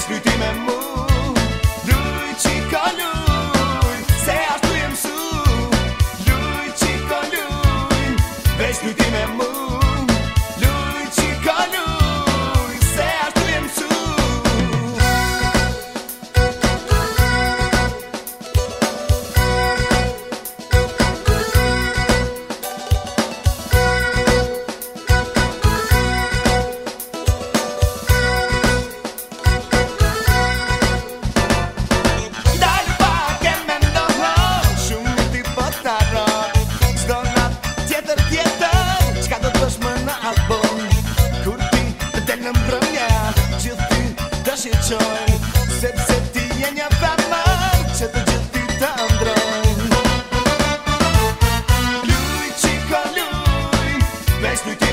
laisse lutter. estoy